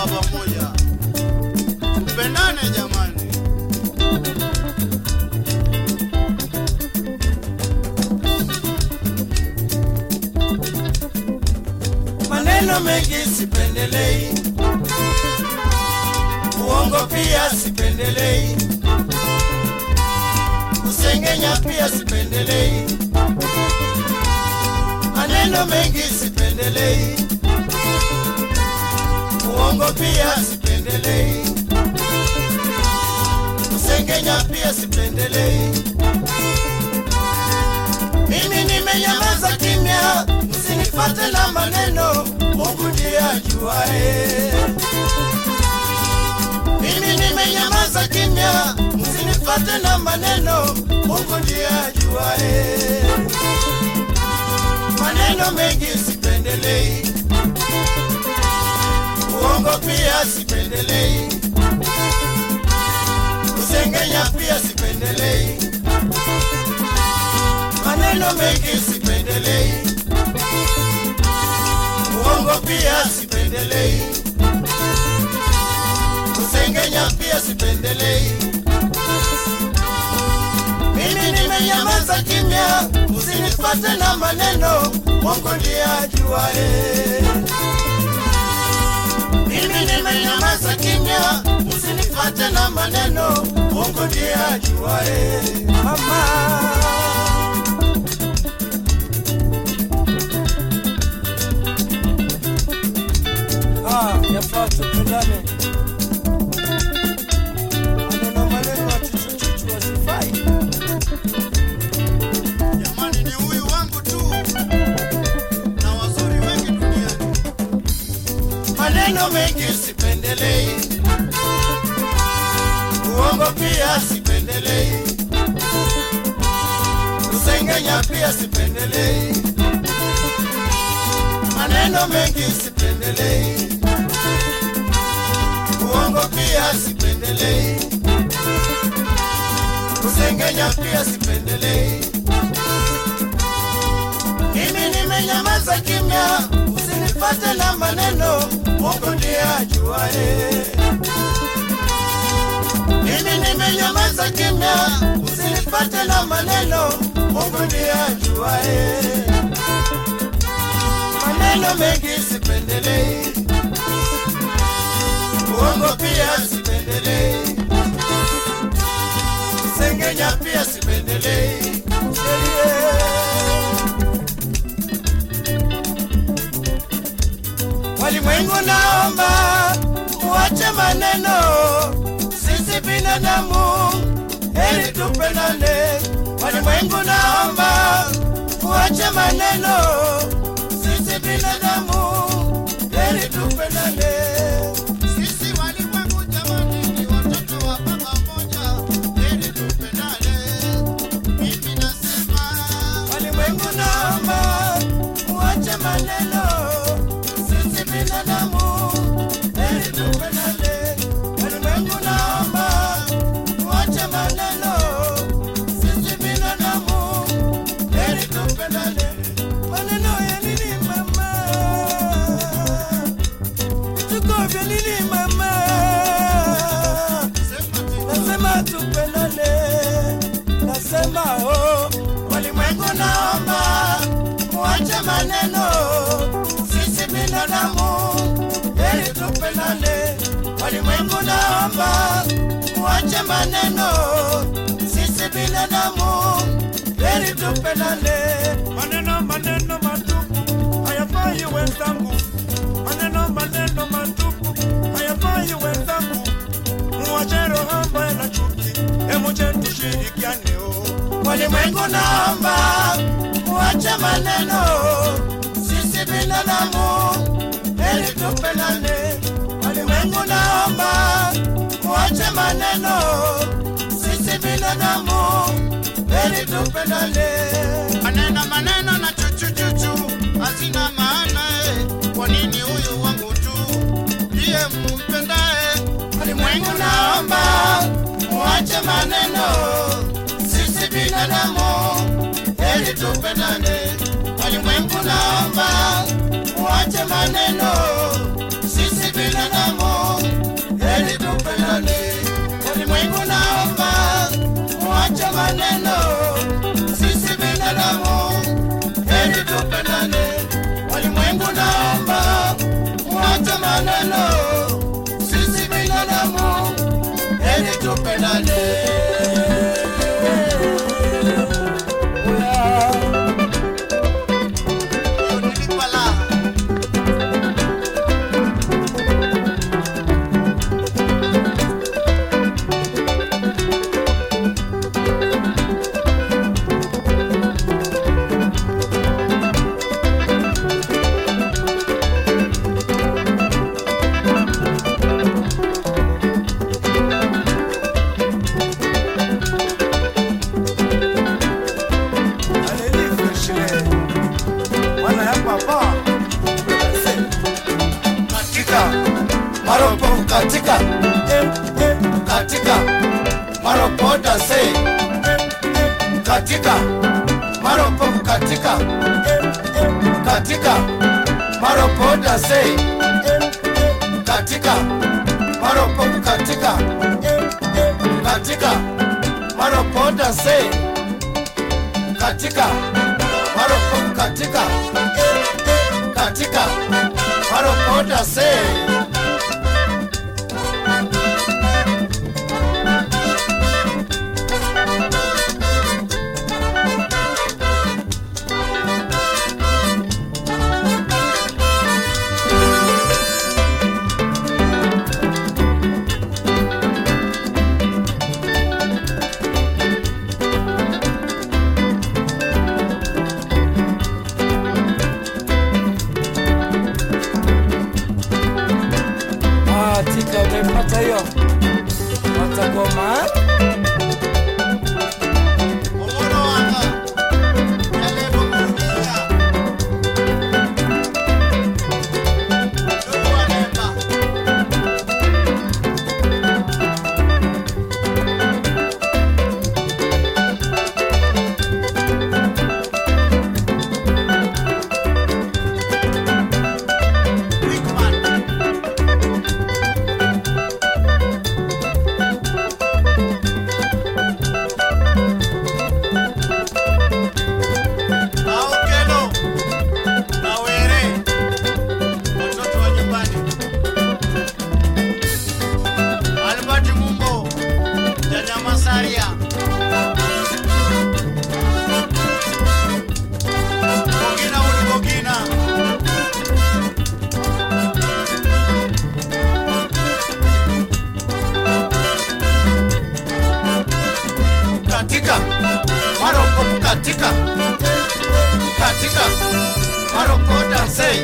watoto wa baba mmoja, tupendane jamani. maneno mengi sipendelei, uongo pia sipendelei, kusengenya pia sipendelei, maneno mengi sipendelei, uongo pia sipendelei, kusengenya pia sipendelei. Mimi nimenyamaza kimya, msinifate na maneno, Mungu ndiye ajuae. Mimi nimenyamaza kimya, msinifate na maneno, Mungu ndiye ajuae. Maneno mengi sipendelei, uongo pia sipendelei, kusengenya pia sipendelei maneno mengi sipendelei, uongo pia sipendelei, kusengenya pia sipendelei. Mimi nimenyamaza kimya, usinipate na maneno, Mungu ndiye ajuae. Mimi kimya, usinifate na maneno, Mungu ndiye ajuae. Mama. Ah, yafuate. Maneno mengi sipendelei, uongo pia sipendelei, kusengenya pia sipendelei. Maneno mengi sipendelei, uongo pia sipendelei, kusengenya pia sipendelei. Mimi nimenyamaza kimya, usinifate na maneno, Mungu ndiye ajuae. Mimi nimenyamaza kimya, usinipate na maneno, Mungu ndiye ajuae. Maneno mengi sipendelei, uongo pia sipendelei, sengenya pia sipendelei. Walimwengu naomba muache maneno, sisi binadamu heri tupendane. Walimwengu naomba muache maneno, maneno, sisi binadamu heri tupendane. maneno maneno matupu hayafai wenzangu, maneno maneno matupu hayafai wenzangu, muache roho mbaya na chuki, hebu je tushirikiane oh. Walimwengu naomba muache maneno, sisi binadamu heri tupendane. Walimwengu naomba muache maneno, sisi binadamu heri tupendane. Maneno maneno na chuchuchuchu hazina maana. Kwa nini huyu wangu tu ndiye mumpendae? Ulimwengu naomba muache maneno, sisi binadamu heri tupendane. Ulimwengu naomba muache Walimwengu Watch a man. Katika. Eh, eh, katika. Maropoda dase katika. Maropo katika. Katika. Maropoda dase katika. Maropo katika. Katika. Maropoda dase katika. Maropo katika. Katika. Maropo dase mama. marobota sei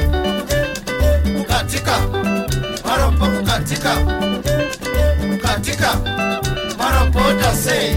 kukatika. Marombo kukatika. Kukatika. Marobota sei